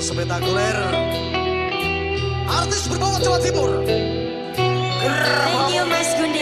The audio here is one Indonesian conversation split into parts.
spektakuler Artis berbawa Jawa Timur. Thank you Mas Gundi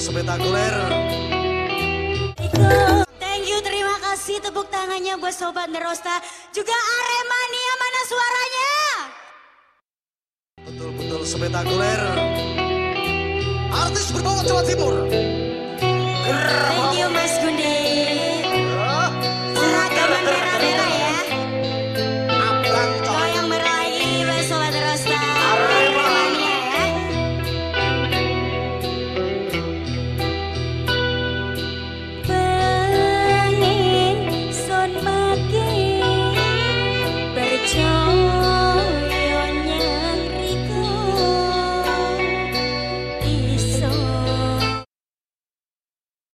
spektakuler. Thank you, terima kasih tepuk tangannya buat Sobat Nerosta. Juga Aremania, mana suaranya? Betul-betul spektakuler. Artis berbawa Jawa Timur. Thank you Mas Gundi.